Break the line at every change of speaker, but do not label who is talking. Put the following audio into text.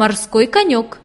морской конек